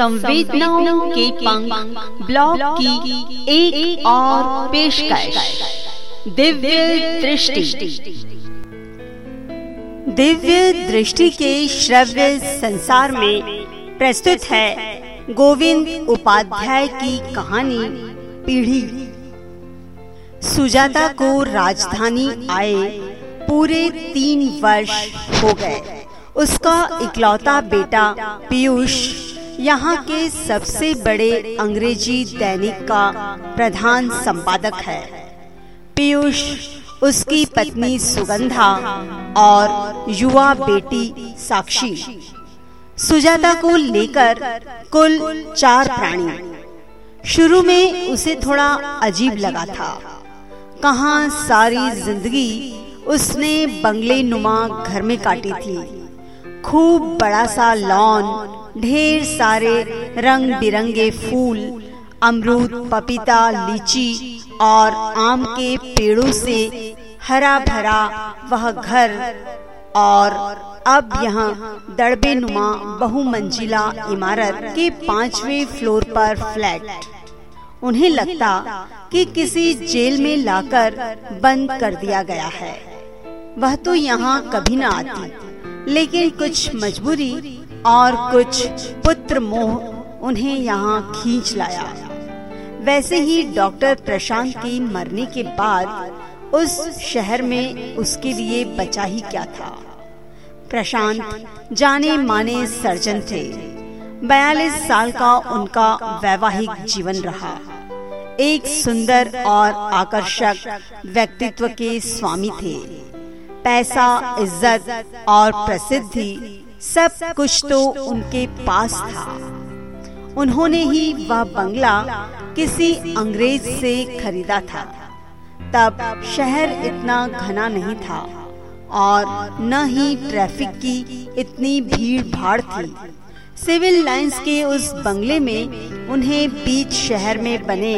संवेदनाओं के पंख ब्लॉग की एक, एक और पेशकश। दिव्य दृष्टि। दिव्य दृष्टि के श्रव्य संसार में प्रस्तुत है गोविंद उपाध्याय की कहानी पीढ़ी। सुजाता को राजधानी आए पूरे तीन वर्ष हो गए। उसका इकलौता बेटा पीयूष यहाँ के सबसे बड़े अंग्रेज़ी दैनिक का प्रधान संपादक है। पीयूष, उसकी पत्नी सुगंधा और युवा बेटी साक्षी। सुजाता को लेकर कुल चार प्राणी। शुरू में उसे थोड़ा अजीब लगा था। कहा सारी ज़िंदगी उसने बंगले नुमा घर में काटी थी। खूब बड़ा सा लॉन ढेर सारे रंग बिरंगे फूल, अमरूद, पपीता, लीची और आम के पेड़ों से हरा भरा वह घर। और अब यहाँ दड़बे नुमा बहुमंजिला इमारत के पांचवे फ्लोर पर फ्लैट। उन्हें लगता कि किसी जेल में लाकर बंद कर दिया गया है। वह तो यहाँ कभी न आती, लेकिन कुछ मजबूरी और कुछ पुत्र मोह उन्हें यहाँ खींच लाया। वैसे ही डॉक्टर प्रशांत की मरने के बाद उस शहर में उसके लिए बचा ही क्या था। प्रशांत जाने माने सर्जन थे। बयालीस साल का उनका वैवाहिक जीवन रहा। एक सुंदर और आकर्षक व्यक्तित्व के स्वामी थे। पैसा, इज़्ज़त और प्रसिद्धि सब कुछ तो उनके पास था। उन्होंने ही वह बंगला किसी अंग्रेज़ से खरीदा था। तब शहर इतना घना नहीं था और न ही ट्रैफ़िक की इतनी भीड़ भाड़ थी। सिविल लाइंस के उस बंगले में उन्हें बीच शहर में बने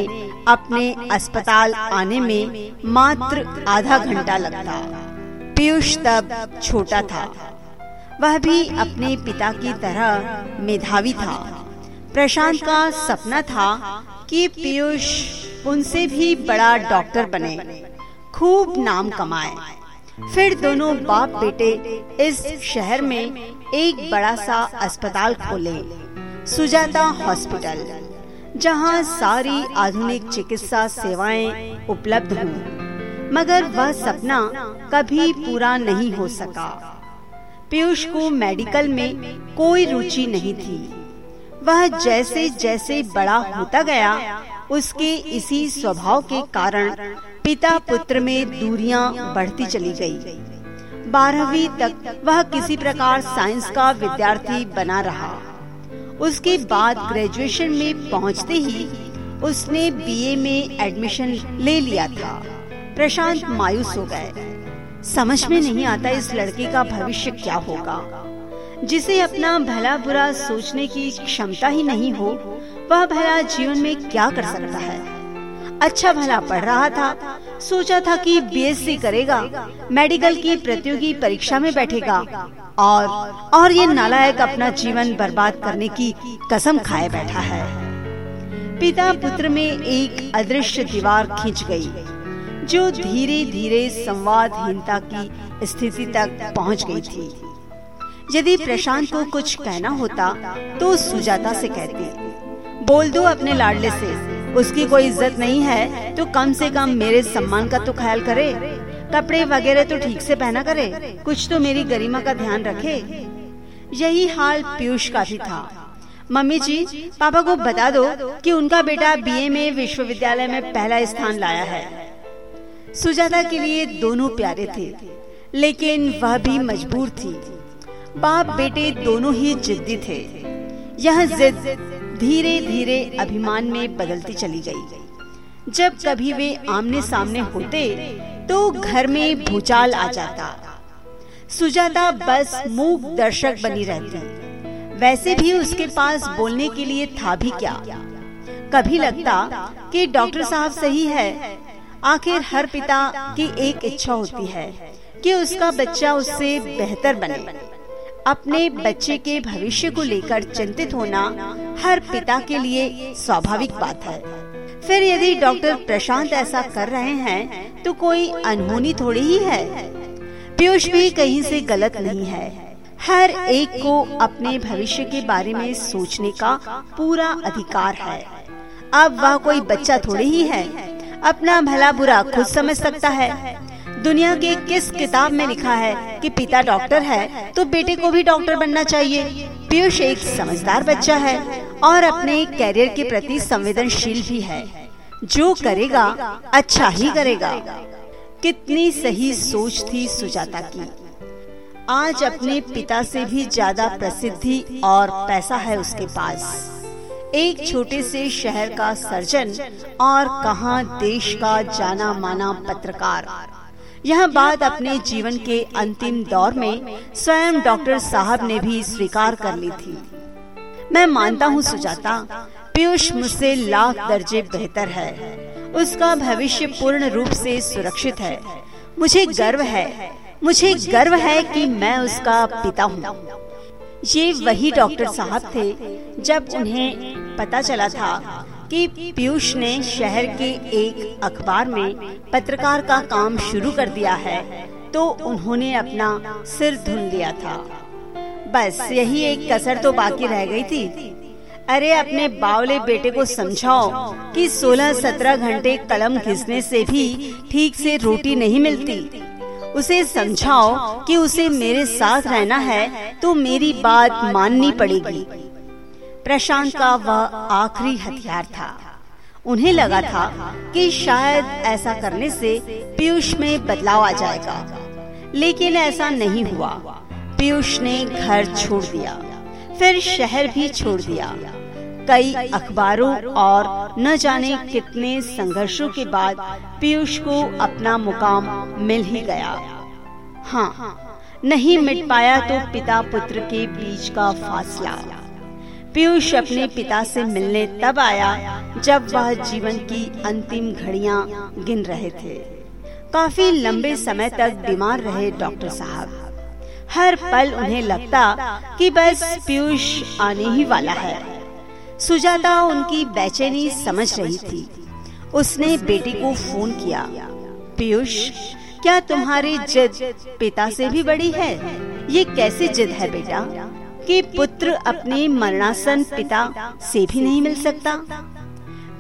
अपने अस्पताल आने में मात्र आधा घंटा लगता। पीयूष तब छोटा था। वह भी अपने पिता की तरह मेधावी था। प्रशांत का सपना था कि पीयूष उनसे भी बड़ा डॉक्टर बने, खूब नाम कमाए। फिर दोनों बाप बेटे इस शहर में एक बड़ा सा अस्पताल खोले, सुजाता हॉस्पिटल, जहाँ सारी आधुनिक चिकित्सा सेवाएँ उपलब्ध हों। मगर वह सपना कभी पूरा नहीं हो सका। पीयूष को मेडिकल में कोई रुचि नहीं थी। वह जैसे जैसे बड़ा होता गया, उसके इसी स्वभाव के कारण पिता पुत्र में दूरियाँ बढ़ती चली गई। बारहवीं तक वह किसी प्रकार साइंस का विद्यार्थी बना रहा। उसके बाद ग्रेजुएशन में पहुँचते ही उसने बीए में एडमिशन ले लिया था। प्रशांत मायूस हो गए। समझ में नहीं आता इस लड़के का भविष्य क्या होगा। जिसे अपना भला बुरा सोचने की क्षमता ही नहीं हो, वह भला जीवन में क्या कर सकता है? अच्छा भला पढ़ रहा था, सोचा था कि बीएससी करेगा, मेडिकल की प्रतियोगी परीक्षा में बैठेगा, और और ये नालायक अपना जीवन बर्बाद करने की कसम खाए बैठा है। पिता पुत्र में एक अदृश्य दीवार खींच गई। जो धीरे धीरे संवादहीनता की स्थिति तक पहुँच गई थी। यदि प्रशांत को कुछ कहना होता तो सुजाता से कहती, बोल दो अपने लाडले से, उसकी कोई इज़्ज़त नहीं है तो कम से कम मेरे सम्मान का तो ख्याल करे। कपड़े वगैरह तो ठीक से पहना करे, कुछ तो मेरी गरिमा का ध्यान रखे। यही हाल पीयूष का भी था। मम्मी जी, पापा को बता दो कि उनका बेटा बीए में विश्वविद्यालय में पहला स्थान लाया है। सुजाता के लिए दोनों प्यारे थे, लेकिन वह भी मजबूर थी। बाप बेटे दोनों ही जिद्दी थे। यह जिद धीरे धीरे अभिमान में बदलती चली गई। जब कभी वे आमने सामने होते तो घर में भूचाल आ जाता। सुजाता बस मूक दर्शक बनी रहती। वैसे भी उसके पास बोलने के लिए था भी क्या? कभी लगता कि डॉक्टर साहब सही है आखिर हर पिता की एक इच्छा होती है कि उसका बच्चा उससे बेहतर बने। अपने बच्चे के भविष्य को लेकर चिंतित होना हर पिता के लिए स्वाभाविक बात है। फिर यदि डॉक्टर प्रशांत ऐसा कर रहे हैं तो कोई अनहोनी थोड़ी ही है। पीयूष भी कहीं से गलत नहीं है। हर एक को अपने भविष्य के बारे में सोचने का पूरा अधिकार है। अब वह कोई बच्चा थोड़ी ही है। अपना भला बुरा खुद समझ सकता है। दुनिया के किस किताब में लिखा है कि पिता डॉक्टर है तो बेटे को भी डॉक्टर बनना चाहिए। पीयूष एक समझदार बच्चा है और अपने कैरियर के प्रति संवेदनशील भी है। जो करेगा अच्छा ही करेगा। कितनी सही सोच थी सुजाता की। आज अपने पिता से भी ज़्यादा प्रसिद्धि और पैसा है उसके पास। एक छोटे से शहर का सर्जन और कहा देश का जाना माना पत्रकार। यह बात अपने जीवन के अंतिम दौर में स्वयं डॉक्टर साहब ने भी स्वीकार कर ली थी। मैं मानता हूँ सुजाता, पीयूष मुझसे लाख दर्जे बेहतर है। उसका भविष्य पूर्ण रूप से सुरक्षित है। मुझे गर्व है, मुझे गर्व है कि मैं उसका पिता हूँ। ये वही डॉक्टर साहब थे जब उन्हें पता चला था कि पीयूष ने शहर के एक अखबार में पत्रकार का काम शुरू कर दिया है तो उन्होंने अपना सिर धुन लिया था। बस यही एक कसर तो बाकी रह गई थी। अरे, अपने बावले बेटे को समझाओ कि 16-17 घंटे कलम घिसने से भी ठीक से रोटी नहीं मिलती। उसे समझाओ कि उसे मेरे साथ रहना है तो मेरी बात माननी पड़ेगी। प्रशांत का वह आखिरी हथियार था। उन्हें लगा था कि शायद ऐसा करने से पीयूष में बदलाव आ जाएगा। लेकिन ऐसा नहीं हुआ। पीयूष ने घर छोड़ दिया, फिर शहर भी छोड़ दिया। कई अखबारों और न जाने कितने संघर्षों के बाद पीयूष को अपना मुकाम मिल ही गया। हाँ नहीं मिट पाया तो पिता पुत्र के बीच का फासला। पीयूष अपने पिता से मिलने तब आया जब वह जीवन की अंतिम घड़ियाँ गिन रहे थे। काफ़ी लंबे समय तक बीमार रहे डॉक्टर साहब। हर पल उन्हें लगता कि बस पीयूष आने ही वाला है। सुजाता उनकी बेचैनी समझ रही थी। उसने बेटी को फ़ोन किया, पीयूष, क्या तुम्हारी जिद पिता से भी बड़ी है? ये कैसी जिद है बेटा? कि पुत्र अपने मरणासन पिता से भी नहीं मिल सकता।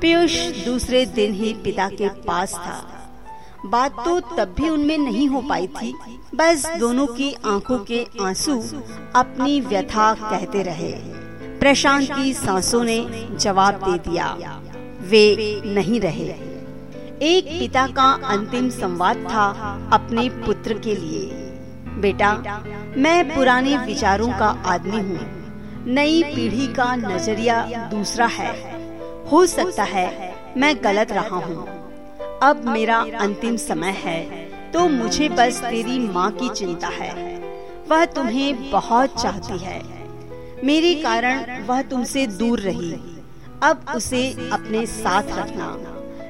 पीयूष दूसरे दिन ही पिता के पास था। बात तो तब भी उनमें नहीं हो पाई थी। बस दोनों की आँखों के आँसू अपनी व्यथा कहते रहे। प्रशांत की सांसों ने जवाब दे दिया, वे नहीं रहे। एक पिता का अंतिम संवाद था अपने पुत्र के लिए। बेटा, मैं पुराने विचारों का आदमी हूँ। नई पीढ़ी का नज़रिया दूसरा है। हो सकता है मैं गलत रहा हूँ। अब मेरा अंतिम समय है तो मुझे बस तेरी माँ की चिंता है। वह तुम्हें बहुत चाहती है। मेरे कारण वह तुमसे दूर रही। अब उसे अपने साथ रखना।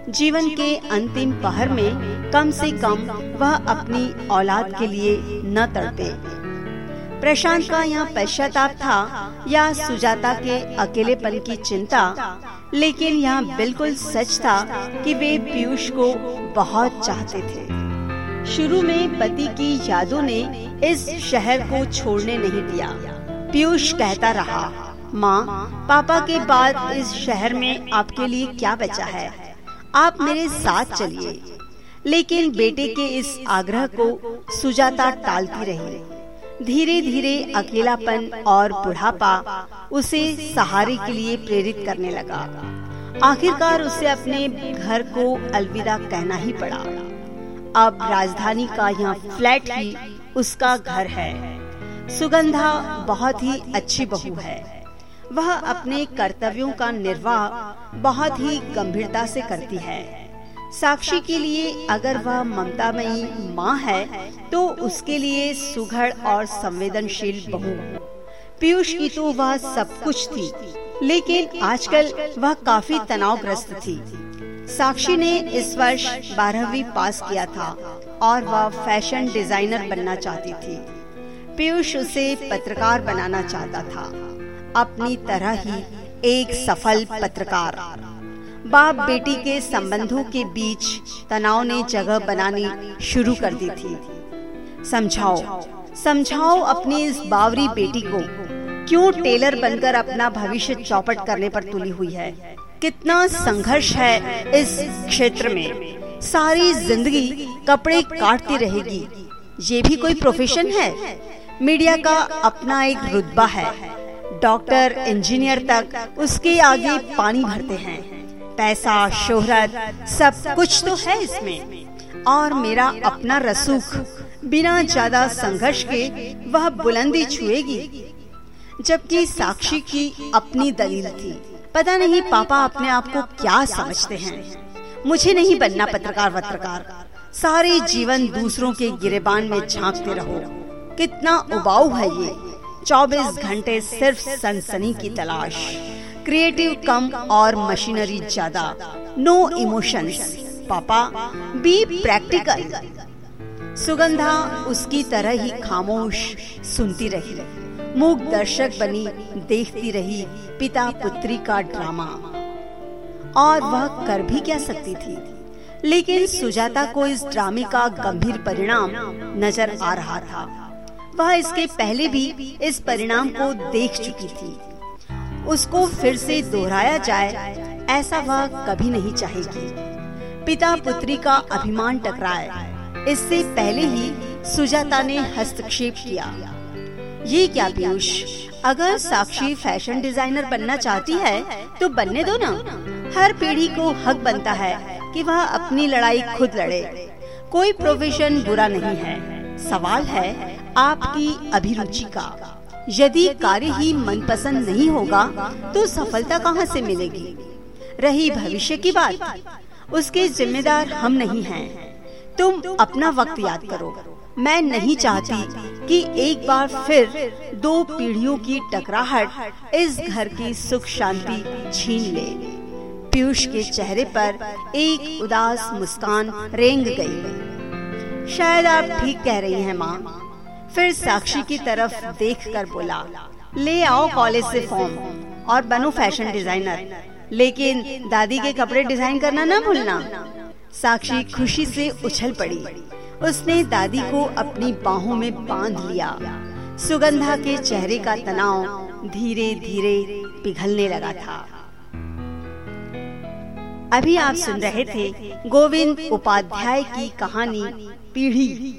जीवन के अंतिम पहर में कम से कम वह अपनी औलाद के लिए न तड़पे। प्रशांत का यहाँ पश्चाताप था या सुजाता के अकेलेपन की चिंता, लेकिन यहाँ बिल्कुल सच था कि वे पीयूष को बहुत चाहते थे। शुरू में पति की यादों ने इस शहर को छोड़ने नहीं दिया। पीयूष कहता रहा, माँ, पापा के बाद इस शहर में आपके लिए क्या बचा है? आप मेरे साथ चलिए। लेकिन बेटे के इस आग्रह को सुजाता टालती रही। धीरे धीरे अकेलापन और बुढ़ापा उसे सहारे के लिए प्रेरित करने लगा। आखिरकार उसे अपने घर को अलविदा कहना ही पड़ा। अब राजधानी का यह फ्लैट ही उसका घर है। सुगंधा बहुत ही अच्छी बहू है। वह अपने कर्तव्यों का निर्वाह बहुत ही गंभीरता से करती है। साक्षी के लिए अगर वह ममतामयी माँ है तो उसके लिए सुघड़ और संवेदनशील बहू। पीयूष की तो वह सब कुछ थी, लेकिन आजकल वह काफ़ी तनावग्रस्त थी। साक्षी ने इस वर्ष बारहवीं पास किया था और वह फ़ैशन डिज़ाइनर बनना चाहती थी। पीयूष उसे पत्रकार बनाना चाहता था। अपनी तरह ही एक सफल पत्रकार। बाप बेटी के संबंधों के बीच तनाव ने जगह बनानी शुरू कर दी थी। समझाओ समझाओ अपनी इस बावरी बेटी को, क्यों टेलर बनकर अपना भविष्य चौपट करने पर तुली हुई है? कितना संघर्ष है इस क्षेत्र में। सारी ज़िंदगी कपड़े काटती रहेगी। ये भी कोई प्रोफेशन है? मीडिया का अपना एक रुतबा है। डॉक्टर, इंजीनियर तक उसके आगे पानी भरते हैं। पैसा, शोहरत, सब कुछ तो है इसमें। और मेरा अपना रसूख बिना ज़्यादा संघर्ष के वह बुलंदी छुएगी। जबकि साक्षी की अपनी दलील थी। पता नहीं पापा अपने आप को क्या समझते हैं। मुझे नहीं बनना पत्रकार पत्रकार सारे जीवन दूसरों के गिरेबान में झांकते रहो। कितना उबाऊ है ये। 24 घंटे सिर्फ़ सनसनी की तलाश। क्रिएटिव कम और मशीनरी ज़्यादा। नो इमोशंस पापा बी प्रैक्टिकल सुगंधा उसकी तरह ही खामोश, सुनती रही। मूक दर्शक बनी, देखती रही पिता पुत्री का ड्रामा और वह कर भी क्या सकती थी? लेकिन सुजाता को इस ड्रामे का गंभीर परिणाम नज़र आ रहा था। वह इसके पहले भी इस परिणाम को देख चुकी थी। उसको फिर से दोहराया जाए, ऐसा वह कभी नहीं चाहेगी। पिता पुत्री का अभिमान टकराए। इससे पहले ही सुजाता ने हस्तक्षेप किया। ये क्या पीयूष, अगर साक्षी फ़ैशन डिज़ाइनर बनना चाहती है तो बनने दो ना। हर पीढ़ी को हक बनता है कि वह अपनी लड़ाई खुद लड़े। कोई प्रोफेशन बुरा नहीं है। सवाल है आपकी अभिरुचि का यदि कार्य ही मनपसंद नहीं होगा तो सफलता कहाँ से मिलेगी? रही भविष्य की बात। उसके जिम्मेदार हम नहीं हैं। तुम अपना वक्त याद करो। मैं नहीं चाहती कि एक बार फिर दो पीढ़ियों की टकराहट इस घर की सुख शांति छीन ले। पीयूष के चेहरे पर एक उदास मुस्कान रेंग गई। शायद आप ठीक कह रही हैं, माँ। फिर साक्षी की तरफ़ देखकर बोला ले आओ कॉलेज से फॉर्म और बनो फ़ैशन डिज़ाइनर। लेकिन दादी के कपड़े डिज़ाइन करना ना भूलना। साक्षी खुशी से उछल पड़ी। उसने दादी को अपनी बाहों में बाँध लिया। सुगंधा के चेहरे का तनाव धीरे धीरे पिघलने लगा था। अभी आप सुन रहे थे गोविंद उपाध्याय की कहानी पीढ़ी।